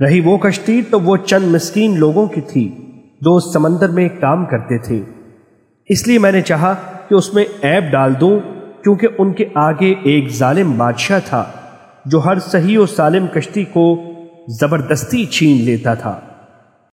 رہی وہ کشتی تو وہ چند مسکین لوگوں کی تھی جو اس سمندر میں کام کرتے تھے۔ اس لیے میں نے چاہا کہ اس میں عیب ڈال دوں، کیونکہ ان کے آگے ایک ظالم بادشاہ تھا جو ہر صحیح و سالم کشتی کو زبردستی چھین لیتا تھا۔